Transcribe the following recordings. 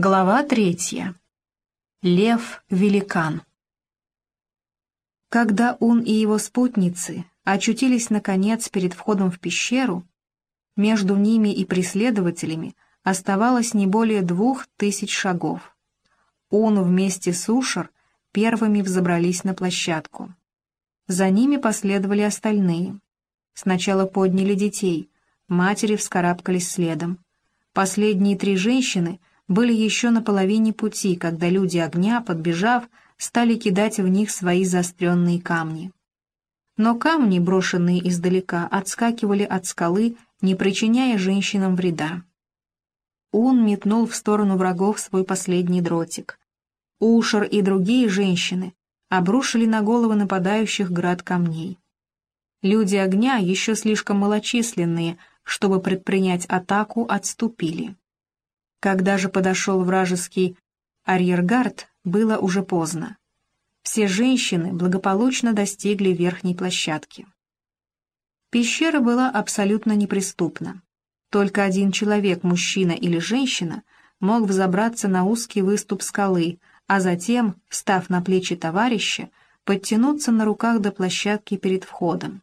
Глава третья. Лев-великан. Когда он и его спутницы очутились, наконец, перед входом в пещеру, между ними и преследователями оставалось не более двух тысяч шагов. Он вместе с Ушер первыми взобрались на площадку. За ними последовали остальные. Сначала подняли детей, матери вскарабкались следом. Последние три женщины — были еще на половине пути, когда люди огня, подбежав, стали кидать в них свои заостренные камни. Но камни, брошенные издалека, отскакивали от скалы, не причиняя женщинам вреда. Он метнул в сторону врагов свой последний дротик. Ушер и другие женщины обрушили на головы нападающих град камней. Люди огня, еще слишком малочисленные, чтобы предпринять атаку, отступили. Когда же подошел вражеский арьергард, было уже поздно. Все женщины благополучно достигли верхней площадки. Пещера была абсолютно неприступна. Только один человек, мужчина или женщина, мог взобраться на узкий выступ скалы, а затем, встав на плечи товарища, подтянуться на руках до площадки перед входом.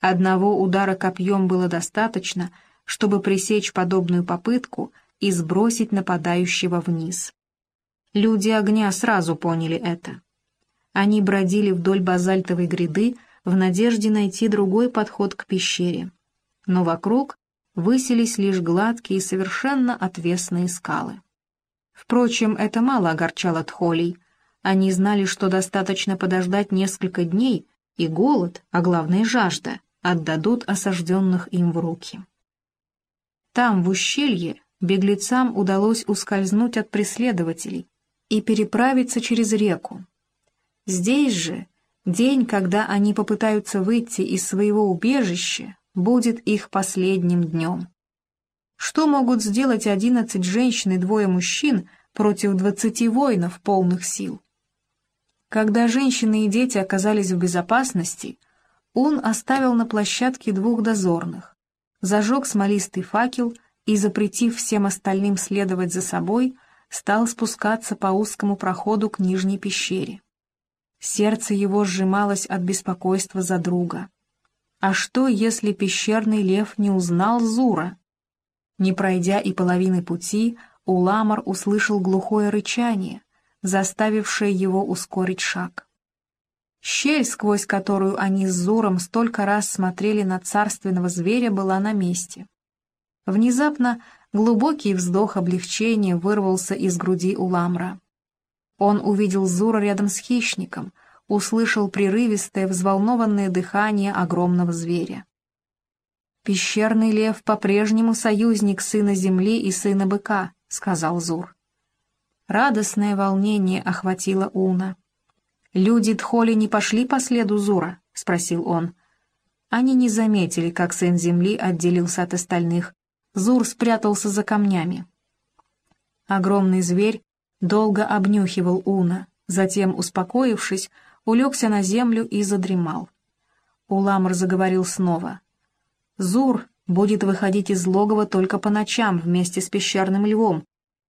Одного удара копьем было достаточно, чтобы пресечь подобную попытку и сбросить нападающего вниз. Люди огня сразу поняли это. Они бродили вдоль базальтовой гряды в надежде найти другой подход к пещере. Но вокруг высились лишь гладкие и совершенно отвесные скалы. Впрочем, это мало огорчало тхолей. Они знали, что достаточно подождать несколько дней, и голод, а главное жажда, отдадут осажденных им в руки. Там, в ущелье, беглецам удалось ускользнуть от преследователей и переправиться через реку. Здесь же день, когда они попытаются выйти из своего убежища, будет их последним днем. Что могут сделать одиннадцать женщин и двое мужчин против двадцати воинов полных сил? Когда женщины и дети оказались в безопасности, он оставил на площадке двух дозорных, зажег смолистый факел — и, запретив всем остальным следовать за собой, стал спускаться по узкому проходу к нижней пещере. Сердце его сжималось от беспокойства за друга. А что, если пещерный лев не узнал Зура? Не пройдя и половины пути, Уламар услышал глухое рычание, заставившее его ускорить шаг. Щель, сквозь которую они с Зуром столько раз смотрели на царственного зверя, была на месте. Внезапно глубокий вздох облегчения вырвался из груди у Ламра. Он увидел Зура рядом с хищником, услышал прерывистое, взволнованное дыхание огромного зверя. «Пещерный лев по-прежнему союзник сына земли и сына быка», — сказал Зур. Радостное волнение охватило Уна. «Люди Тхоли не пошли по следу Зура?» — спросил он. Они не заметили, как сын земли отделился от остальных, Зур спрятался за камнями. Огромный зверь долго обнюхивал Уна, затем, успокоившись, улегся на землю и задремал. Уламр заговорил снова. «Зур будет выходить из логова только по ночам вместе с пещерным львом.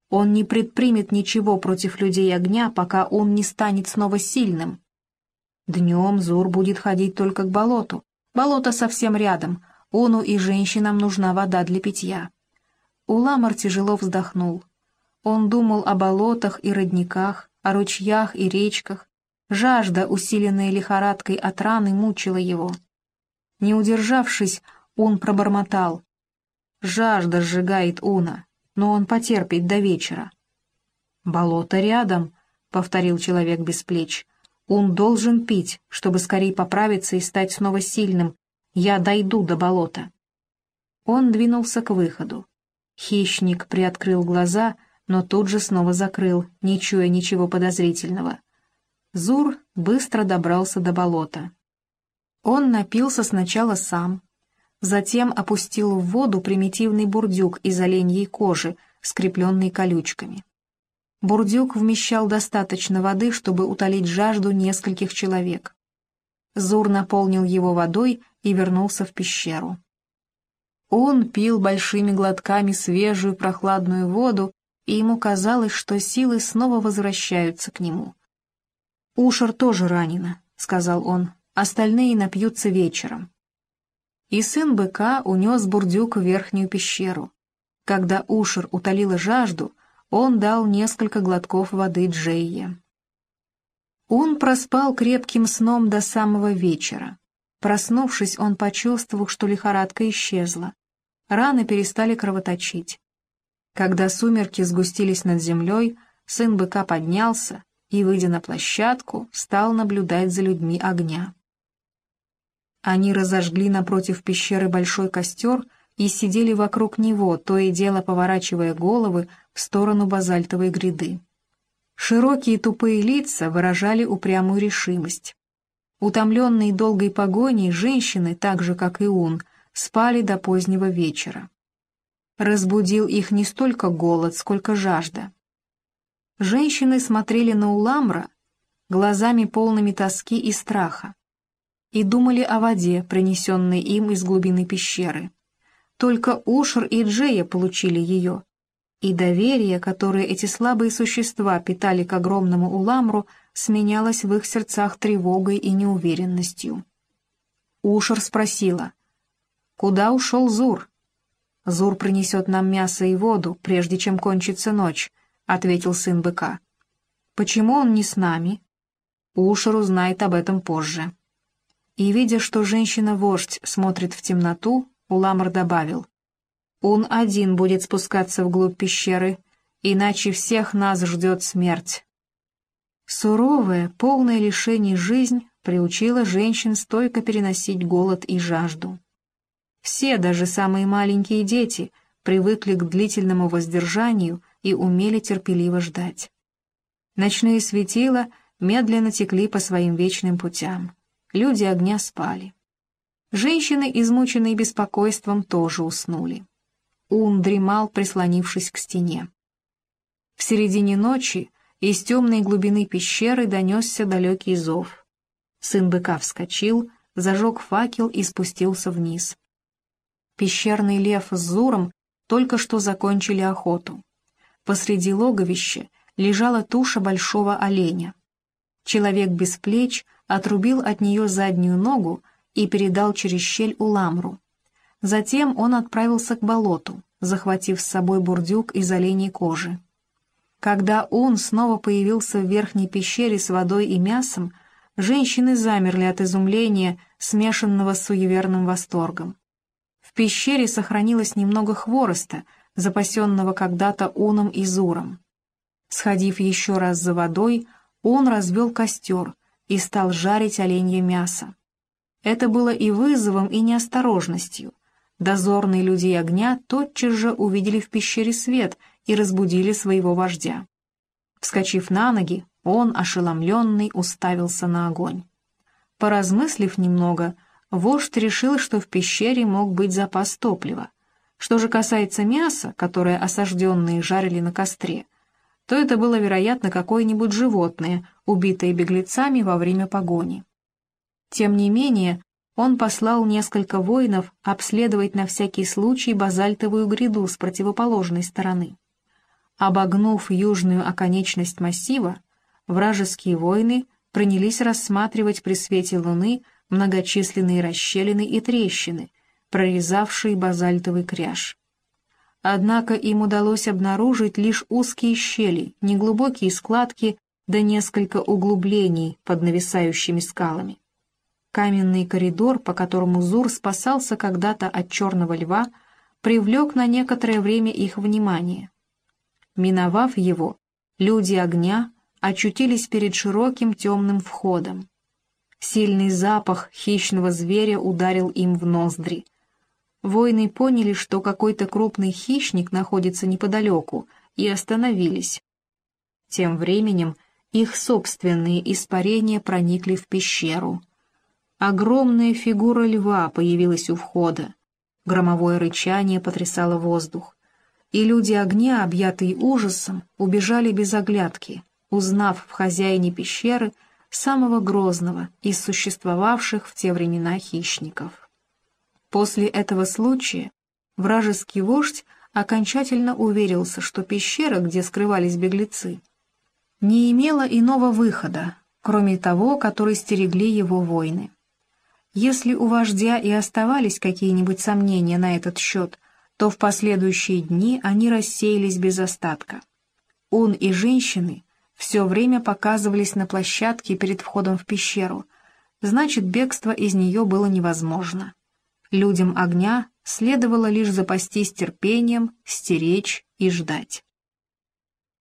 Он не предпримет ничего против людей огня, пока он не станет снова сильным. Днем Зур будет ходить только к болоту. Болото совсем рядом, Уну и женщинам нужна вода для питья. Уламар тяжело вздохнул. Он думал о болотах и родниках, о ручьях и речках. Жажда, усиленная лихорадкой от раны, мучила его. Не удержавшись, он пробормотал. Жажда сжигает Уна, но он потерпит до вечера. «Болото рядом», — повторил человек без плеч. «Он должен пить, чтобы скорее поправиться и стать снова сильным, я дойду до болота. Он двинулся к выходу. Хищник приоткрыл глаза, но тут же снова закрыл, не чуя ничего подозрительного. Зур быстро добрался до болота. Он напился сначала сам, затем опустил в воду примитивный бурдюк из оленьей кожи, скрепленный колючками. Бурдюк вмещал достаточно воды, чтобы утолить жажду нескольких человек. Зур наполнил его водой и вернулся в пещеру. Он пил большими глотками свежую прохладную воду и ему казалось, что силы снова возвращаются к нему. «Ушер тоже ранена», — сказал он, — «остальные напьются вечером». И сын быка унес бурдюк в верхнюю пещеру. Когда Ушер утолила жажду, он дал несколько глотков воды Джейе. Он проспал крепким сном до самого вечера. Проснувшись, он почувствовал, что лихорадка исчезла. Раны перестали кровоточить. Когда сумерки сгустились над землей, сын быка поднялся и, выйдя на площадку, стал наблюдать за людьми огня. Они разожгли напротив пещеры большой костер и сидели вокруг него, то и дело поворачивая головы в сторону базальтовой гряды. Широкие тупые лица выражали упрямую решимость. Утомленные долгой погоней, женщины, так же, как и он, спали до позднего вечера разбудил их не столько голод, сколько жажда. Женщины смотрели на Уламра глазами полными тоски и страха и думали о воде, принесенной им из глубины пещеры. Только Ушер и Джея получили ее, и доверие, которое эти слабые существа питали к огромному Уламру, сменялось в их сердцах тревогой и неуверенностью. Ушер спросила, «Куда ушел Зур?» «Зур принесет нам мясо и воду, прежде чем кончится ночь», — ответил сын быка. «Почему он не с нами?» Ушер узнает об этом позже. И, видя, что женщина-вождь смотрит в темноту, Уламар добавил. «Он один будет спускаться вглубь пещеры, иначе всех нас ждет смерть». Суровая, полная лишений жизнь приучила женщин стойко переносить голод и жажду. Все, даже самые маленькие дети, привыкли к длительному воздержанию и умели терпеливо ждать. Ночные светила медленно текли по своим вечным путям. Люди огня спали. Женщины, измученные беспокойством, тоже уснули. Ун дремал, прислонившись к стене. В середине ночи из темной глубины пещеры донесся далекий зов. Сын быка вскочил, зажег факел и спустился вниз. Пещерный лев с Зуром только что закончили охоту. Посреди логовища лежала туша большого оленя. Человек без плеч отрубил от нее заднюю ногу и передал через щель Уламру. Затем он отправился к болоту, захватив с собой бурдюк из оленей кожи. Когда он снова появился в верхней пещере с водой и мясом, женщины замерли от изумления, смешанного с суеверным восторгом. В пещере сохранилось немного хвороста, запасенного когда-то Уном и Зуром. Сходив еще раз за водой, он развел костер и стал жарить оленье мясо. Это было и вызовом, и неосторожностью. Дозорные люди огня тотчас же увидели в пещере свет и разбудили своего вождя. Вскочив на ноги, он, ошеломленный, уставился на огонь. Поразмыслив немного, вождь решил, что в пещере мог быть запас топлива. Что же касается мяса, которое осажденные жарили на костре, то это было, вероятно, какое-нибудь животное, убитое беглецами во время погони. Тем не менее, он послал несколько воинов обследовать на всякий случай базальтовую гряду с противоположной стороны. Обогнув южную оконечность массива, вражеские воины принялись рассматривать при свете луны многочисленные расщелины и трещины, прорезавшие базальтовый кряж. Однако им удалось обнаружить лишь узкие щели, неглубокие складки да несколько углублений под нависающими скалами. Каменный коридор, по которому Зур спасался когда-то от черного льва, привлек на некоторое время их внимание. Миновав его, люди огня очутились перед широким темным входом. Сильный запах хищного зверя ударил им в ноздри. Воины поняли, что какой-то крупный хищник находится неподалеку, и остановились. Тем временем их собственные испарения проникли в пещеру. Огромная фигура льва появилась у входа. Громовое рычание потрясало воздух. И люди огня, объятые ужасом, убежали без оглядки, узнав в хозяине пещеры — самого грозного из существовавших в те времена хищников. После этого случая вражеский вождь окончательно уверился, что пещера, где скрывались беглецы, не имела иного выхода, кроме того, который стерегли его воины. Если у вождя и оставались какие-нибудь сомнения на этот счет, то в последующие дни они рассеялись без остатка. Он и женщины все время показывались на площадке перед входом в пещеру, значит, бегство из нее было невозможно. Людям огня следовало лишь запастись терпением, стеречь и ждать.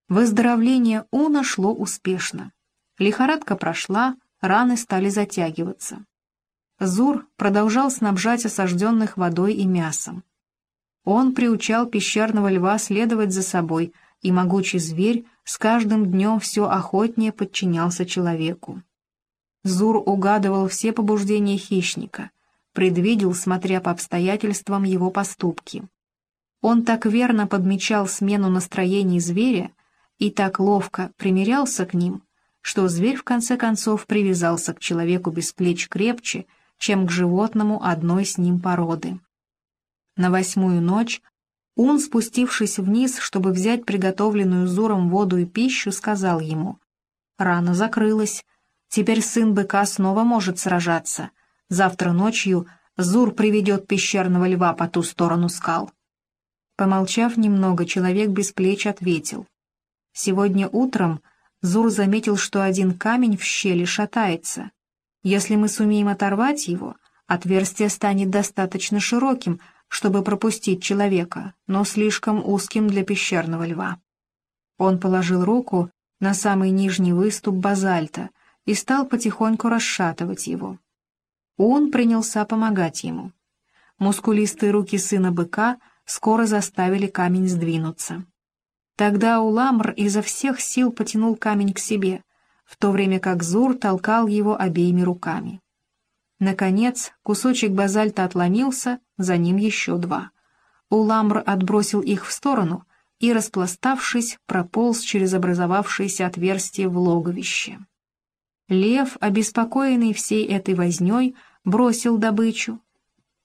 Выздоровление Уна шло успешно. Лихорадка прошла, раны стали затягиваться. Зур продолжал снабжать осажденных водой и мясом. Он приучал пещерного льва следовать за собой, и могучий зверь с каждым днем все охотнее подчинялся человеку. Зур угадывал все побуждения хищника, предвидел, смотря по обстоятельствам, его поступки. Он так верно подмечал смену настроений зверя и так ловко примирялся к ним, что зверь в конце концов привязался к человеку без плеч крепче, чем к животному одной с ним породы. На восьмую ночь Ун, спустившись вниз, чтобы взять приготовленную Зуром воду и пищу, сказал ему, «Рана закрылась, теперь сын быка снова может сражаться, Завтра ночью Зур приведет пещерного льва по ту сторону скал. Помолчав немного, человек без плеч ответил. Сегодня утром Зур заметил, что один камень в щели шатается. Если мы сумеем оторвать его, отверстие станет достаточно широким, чтобы пропустить человека, но слишком узким для пещерного льва. Он положил руку на самый нижний выступ базальта и стал потихоньку расшатывать его. Он принялся помогать ему. Мускулистые руки сына быка скоро заставили камень сдвинуться. Тогда Уламр изо всех сил потянул камень к себе, в то время как Зур толкал его обеими руками. Наконец, кусочек базальта отломился, за ним еще два. Уламр отбросил их в сторону и, распластавшись, прополз через образовавшееся отверстие в логовище. Лев, обеспокоенный всей этой вознёй, бросил добычу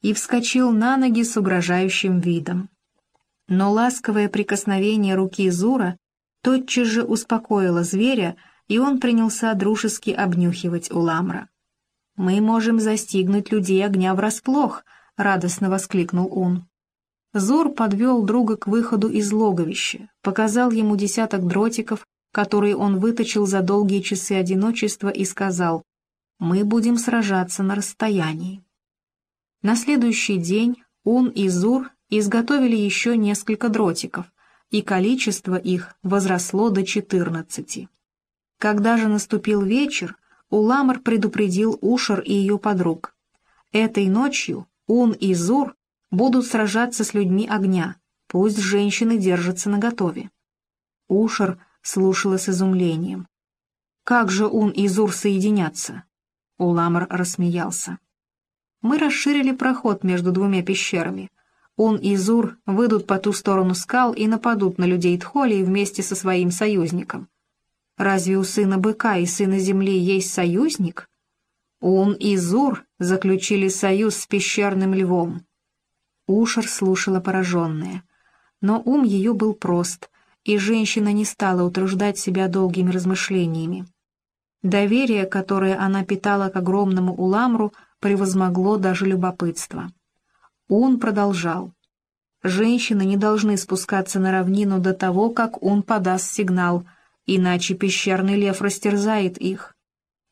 и вскочил на ноги с угрожающим видом. Но ласковое прикосновение руки Зура тотчас же успокоило зверя, и он принялся дружески обнюхивать Уламра. «Мы можем застигнуть людей огня врасплох», — радостно воскликнул он. Зур подвел друга к выходу из логовища, показал ему десяток дротиков, которые он выточил за долгие часы одиночества, и сказал, мы будем сражаться на расстоянии. На следующий день Ун и Зур изготовили еще несколько дротиков, и количество их возросло до четырнадцати. Когда же наступил вечер, Уламар предупредил Ушар и ее подруг. Этой ночью Ун и Зур будут сражаться с людьми огня, пусть женщины держатся наготове. Ушар слушала с изумлением. Как же Ун и Зур соединятся? Уламр рассмеялся. «Мы расширили проход между двумя пещерами. Он и Зур выйдут по ту сторону скал и нападут на людей Тхоли вместе со своим союзником. Разве у сына быка и сына земли есть союзник? Он и Зур заключили союз с пещерным львом». Ушер слушала пораженная. Но ум ее был прост, и женщина не стала утруждать себя долгими размышлениями. Доверие, которое она питала к огромному уламру, превозмогло даже любопытство. Он продолжал. «Женщины не должны спускаться на равнину до того, как он подаст сигнал, иначе пещерный лев растерзает их».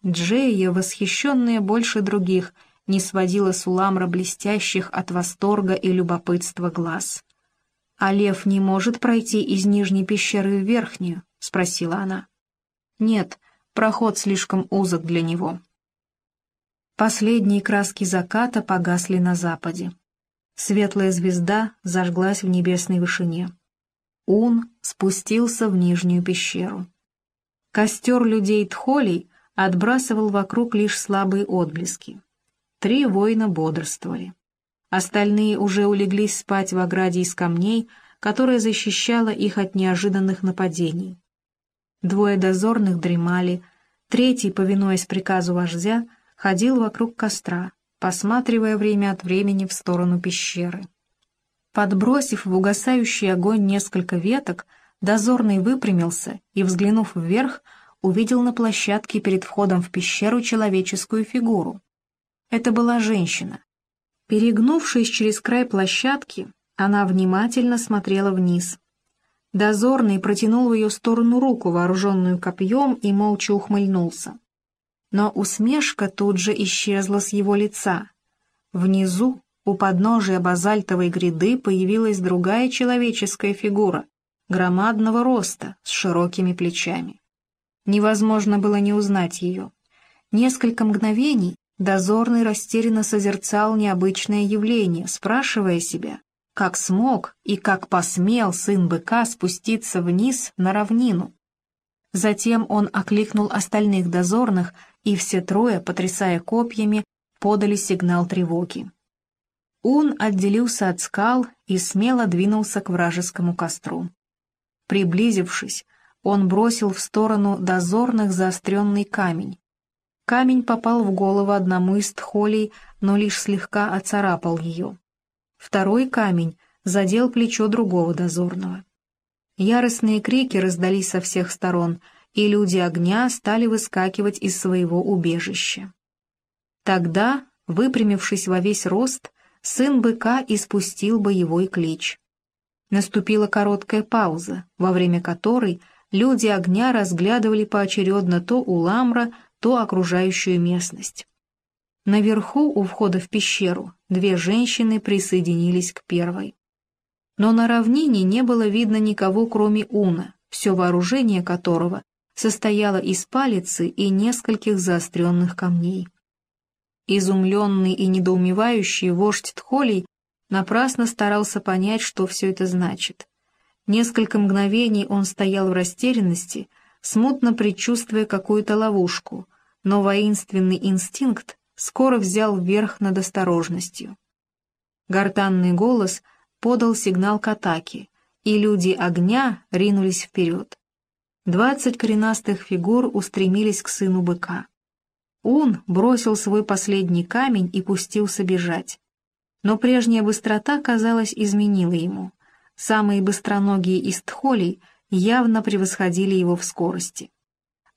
Джея, восхищенная больше других, не сводила с уламра блестящих от восторга и любопытства глаз. «А лев не может пройти из нижней пещеры в верхнюю?» — спросила она. «Нет, проход слишком узок для него. Последние краски заката погасли на западе. Светлая звезда зажглась в небесной вышине. Ун спустился в нижнюю пещеру. Костер людей Тхолей отбрасывал вокруг лишь слабые отблески. Три воина бодрствовали. Остальные уже улеглись спать в ограде из камней, которая защищала их от неожиданных нападений. Двое дозорных дремали, третий, повинуясь приказу вождя, ходил вокруг костра, посматривая время от времени в сторону пещеры. Подбросив в угасающий огонь несколько веток, дозорный выпрямился и, взглянув вверх, увидел на площадке перед входом в пещеру человеческую фигуру. Это была женщина. Перегнувшись через край площадки, она внимательно смотрела вниз. Дозорный протянул в ее сторону руку, вооруженную копьем, и молча ухмыльнулся. Но усмешка тут же исчезла с его лица. Внизу, у подножия базальтовой гряды, появилась другая человеческая фигура, громадного роста, с широкими плечами. Невозможно было не узнать ее. Несколько мгновений дозорный растерянно созерцал необычное явление, спрашивая себя, как смог и как посмел сын быка спуститься вниз на равнину. Затем он окликнул остальных дозорных, и все трое, потрясая копьями, подали сигнал тревоги. Он отделился от скал и смело двинулся к вражескому костру. Приблизившись, он бросил в сторону дозорных заостренный камень. Камень попал в голову одному из тхолей, но лишь слегка оцарапал ее. Второй камень задел плечо другого дозорного. Яростные крики раздались со всех сторон, и люди огня стали выскакивать из своего убежища. Тогда, выпрямившись во весь рост, сын быка испустил боевой клич. Наступила короткая пауза, во время которой люди огня разглядывали поочередно то Уламра, то окружающую местность. Наверху, у входа в пещеру, две женщины присоединились к первой. Но на равнине не было видно никого, кроме Уна, все вооружение которого состояло из палицы и нескольких заостренных камней. Изумленный и недоумевающий вождь Тхолей напрасно старался понять, что все это значит. Несколько мгновений он стоял в растерянности, смутно предчувствуя какую-то ловушку, но воинственный инстинкт скоро взял верх над осторожностью. Гортанный голос подал сигнал к атаке, и люди огня ринулись вперед. Двадцать коренастых фигур устремились к сыну быка. Он бросил свой последний камень и пустился бежать. Но прежняя быстрота, казалось, изменила ему. Самые быстроногие из тхолей явно превосходили его в скорости.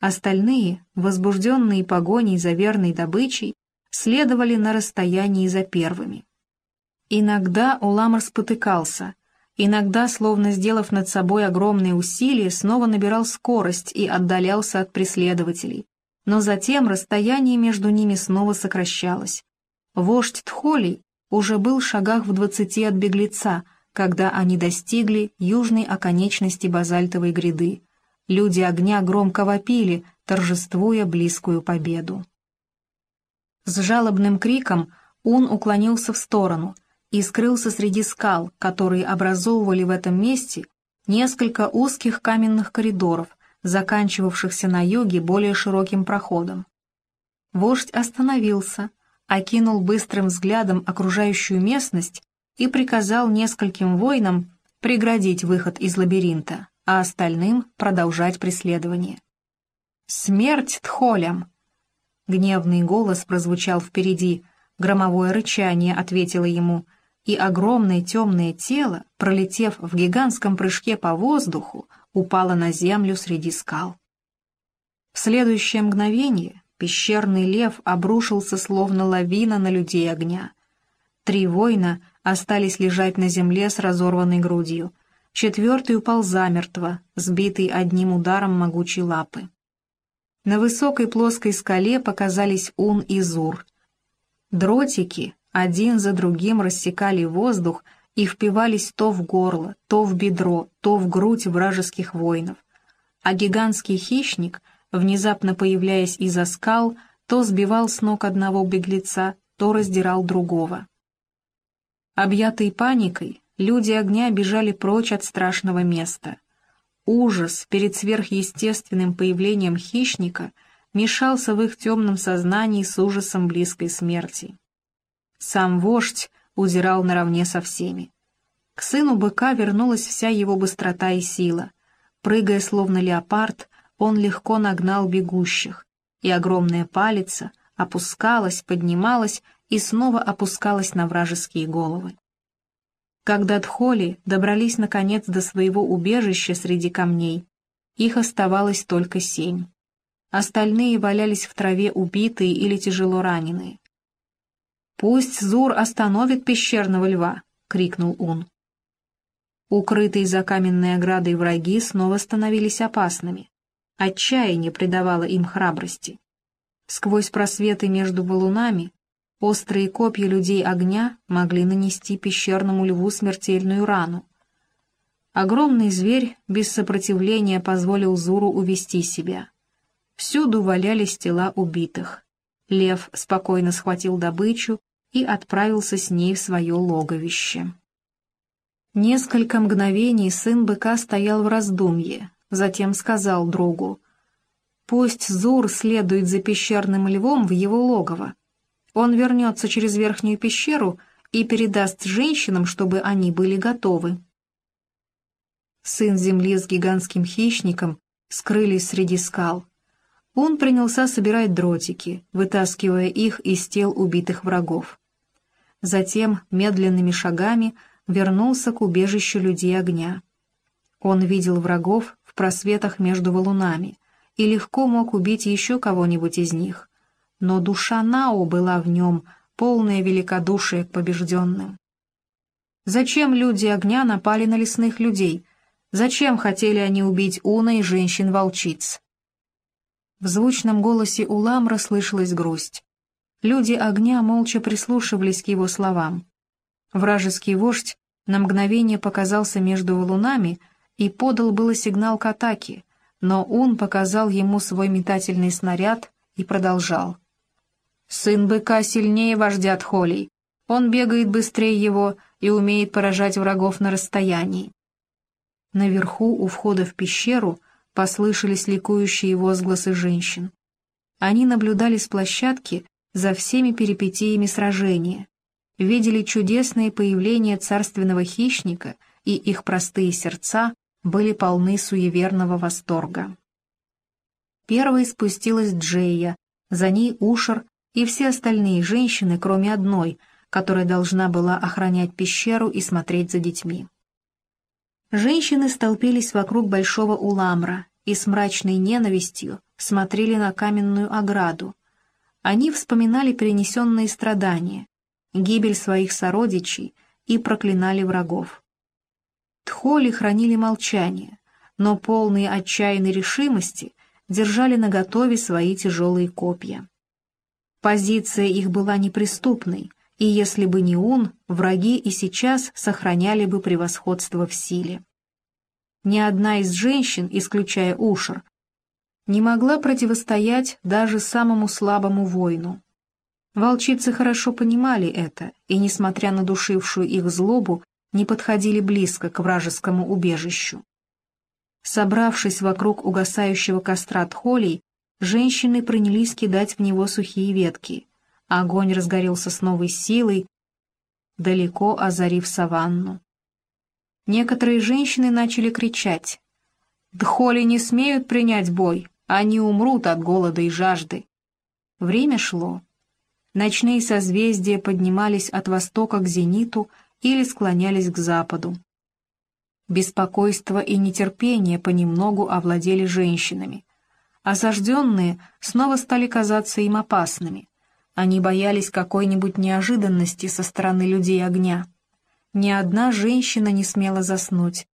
Остальные, возбужденные погоней за верной добычей, следовали на расстоянии за первыми. Иногда Уламар спотыкался, иногда, словно сделав над собой огромные усилия, снова набирал скорость и отдалялся от преследователей, но затем расстояние между ними снова сокращалось. Вождь Тхолей уже был в шагах в двадцати от беглеца, когда они достигли южной оконечности базальтовой гряды. Люди огня громко вопили, торжествуя близкую победу. С жалобным криком он уклонился в сторону и скрылся среди скал, которые образовывали в этом месте несколько узких каменных коридоров, заканчивавшихся на юге более широким проходом. Вождь остановился, окинул быстрым взглядом окружающую местность и приказал нескольким воинам преградить выход из лабиринта, а остальным продолжать преследование. «Смерть тхолям!» Гневный голос прозвучал впереди, громовое рычание ответило ему, и огромное темное тело, пролетев в гигантском прыжке по воздуху, упало на землю среди скал. В следующее мгновение пещерный лев обрушился словно лавина на людей огня. Три воина остались лежать на земле с разорванной грудью, четвертый упал замертво, сбитый одним ударом могучей лапы. На высокой плоской скале показались Ун и Зур. Дротики один за другим рассекали воздух и впивались то в горло, то в бедро, то в грудь вражеских воинов. А гигантский хищник, внезапно появляясь из-за скал, то сбивал с ног одного беглеца, то раздирал другого. Объятые паникой, люди огня бежали прочь от страшного места — Ужас перед сверхъестественным появлением хищника мешался в их темном сознании с ужасом близкой смерти. Сам вождь удирал наравне со всеми. К сыну быка вернулась вся его быстрота и сила. Прыгая словно леопард, он легко нагнал бегущих, и огромная палица опускалась, поднималась и снова опускалась на вражеские головы. Когда Тхоли добрались наконец до своего убежища среди камней, их оставалось только семь. Остальные валялись в траве убитые или тяжело раненые. «Пусть Зур остановит пещерного льва!» — крикнул он. Укрытые за каменной оградой враги снова становились опасными. Отчаяние придавало им храбрости. Сквозь просветы между валунами острые копья людей огня могли нанести пещерному льву смертельную рану. Огромный зверь без сопротивления позволил Зуру увести себя. Всюду валялись тела убитых. Лев спокойно схватил добычу и отправился с ней в свое логовище. Несколько мгновений сын быка стоял в раздумье, затем сказал другу, «Пусть Зур следует за пещерным львом в его логово. Он вернется через верхнюю пещеру и передаст женщинам, чтобы они были готовы». Сын земли с гигантским хищником скрылись среди скал. Он принялся собирать дротики, вытаскивая их из тел убитых врагов. Затем медленными шагами вернулся к убежищу людей огня. Он видел врагов в просветах между валунами и легко мог убить еще кого-нибудь из них, но душа Нао была в нем, полное великодушие к побежденным. Зачем люди огня напали на лесных людей? Зачем хотели они убить Уна и женщин-волчиц? В звучном голосе Уламра слышалась грусть. Люди огня молча прислушивались к его словам. Вражеский вождь на мгновение показался между валунами и подал было сигнал к атаке, но он показал ему свой метательный снаряд и продолжал. «Сын быка сильнее вождя Тхолей. Он бегает быстрее его и умеет поражать врагов на расстоянии». Наверху, у входа в пещеру, послышались ликующие возгласы женщин. Они наблюдали с площадки за всеми перипетиями сражения, видели чудесное появление царственного хищника, и их простые сердца были полны суеверного восторга. Первой спустилась Джея, за ней Ушер и все остальные женщины, кроме одной, которая должна была охранять пещеру и смотреть за детьми. Женщины столпились вокруг большого уламра и с мрачной ненавистью смотрели на каменную ограду. Они вспоминали перенесенные страдания, гибель своих сородичей и проклинали врагов. Тхоли хранили молчание, но полные отчаянной решимости держали наготове свои тяжелые копья. Позиция их была неприступной, и если бы не он, враги и сейчас сохраняли бы превосходство в силе. Ни одна из женщин, исключая Ушер, не могла противостоять даже самому слабому воину. Волчицы хорошо понимали это, и, несмотря на душившую их злобу, не подходили близко к вражескому убежищу. Собравшись вокруг угасающего костра тхолей, женщины принялись кидать в него сухие ветки. Огонь разгорелся с новой силой, далеко озарив саванну. Некоторые женщины начали кричать. «Дхоли не смеют принять бой, они умрут от голода и жажды». Время шло. Ночные созвездия поднимались от востока к зениту или склонялись к западу. Беспокойство и нетерпение понемногу овладели женщинами. Осажденные снова стали казаться им опасными. Они боялись какой-нибудь неожиданности со стороны людей огня. Ни одна женщина не смела заснуть.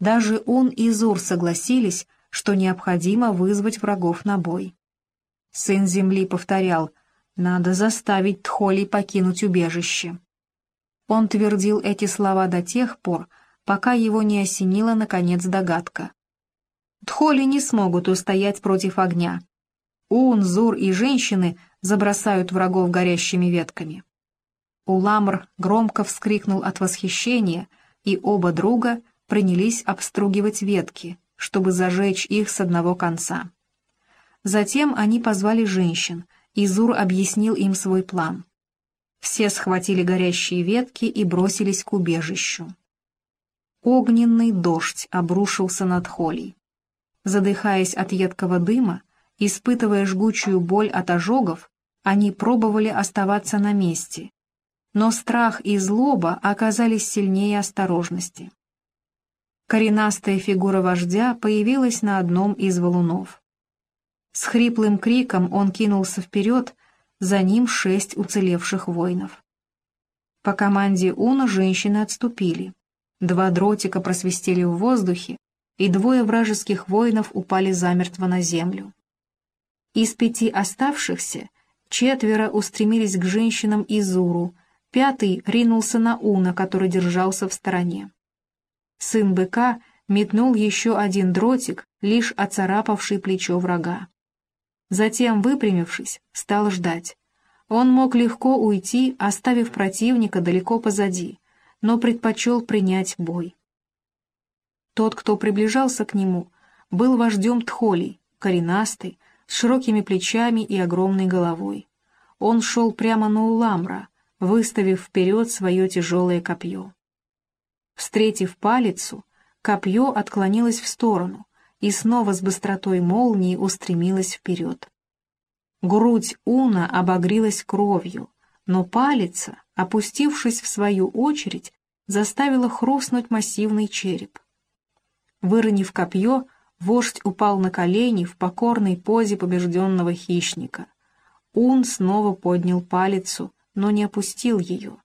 Даже он и Зур согласились, что необходимо вызвать врагов на бой. Сын земли повторял надо заставить Тхоли покинуть убежище. Он твердил эти слова до тех пор, пока его не осенила, наконец, догадка. Тхоли не смогут устоять против огня. Ун, Зур и женщины забросают врагов горящими ветками. Уламр громко вскрикнул от восхищения, и оба друга принялись обстругивать ветки, чтобы зажечь их с одного конца. Затем они позвали женщин — Изур объяснил им свой план. Все схватили горящие ветки и бросились к убежищу. Огненный дождь обрушился над Холей. Задыхаясь от едкого дыма, испытывая жгучую боль от ожогов, они пробовали оставаться на месте. но страх и злоба оказались сильнее осторожности. Коренастая фигура вождя появилась на одном из валунов. С хриплым криком он кинулся вперед, за ним шесть уцелевших воинов. По команде Уна женщины отступили. Два дротика просвистели в воздухе, и двое вражеских воинов упали замертво на землю. Из пяти оставшихся четверо устремились к женщинам Изуру, пятый ринулся на Уна, который держался в стороне. Сын быка метнул еще один дротик, лишь оцарапавший плечо врага. Затем, выпрямившись, стал ждать. Он мог легко уйти, оставив противника далеко позади, но предпочел принять бой. Тот, кто приближался к нему, был вождем Тхолей, коренастый, с широкими плечами и огромной головой. Он шел прямо на Уламра, выставив вперед свое тяжелое копье. Встретив палицу, копье отклонилось в сторону и снова с быстротой молнии устремилось вперед. Грудь Уна обогрелась кровью, но палица, опустившись в свою очередь, заставила хрустнуть массивный череп. Выронив копье, вождь упал на колени в покорной позе побежденного хищника. Ун снова поднял палицу, но не опустил ее.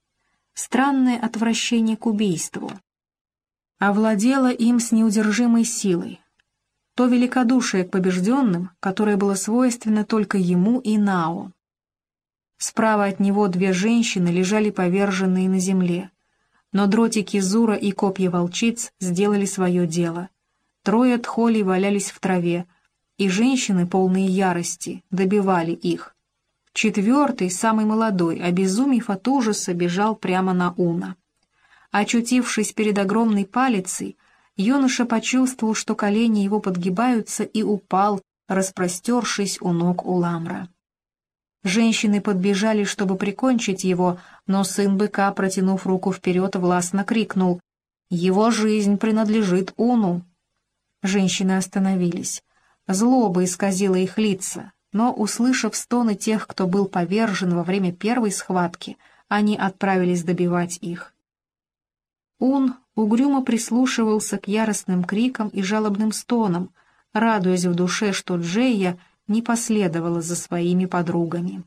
Странное отвращение к убийству. Овладело им с неудержимой силой. То великодушие к побежденным, которое было свойственно только ему и Нао. Справа от него две женщины лежали поверженные на земле но дротики Зура и копья волчиц сделали свое дело. Трое тхолей валялись в траве, и женщины, полные ярости, добивали их. Четвертый, самый молодой, обезумев от ужаса, бежал прямо на Уна. Очутившись перед огромной палицей, юноша почувствовал, что колени его подгибаются, и упал, распростершись у ног Уламра. Женщины подбежали, чтобы прикончить его, но сын быка, протянув руку вперед, властно крикнул «Его жизнь принадлежит Уну». Женщины остановились. Злоба исказила их лица, но, услышав стоны тех, кто был повержен во время первой схватки, они отправились добивать их. Ун угрюмо прислушивался к яростным крикам и жалобным стонам, радуясь в душе, что Джея — не последовала за своими подругами.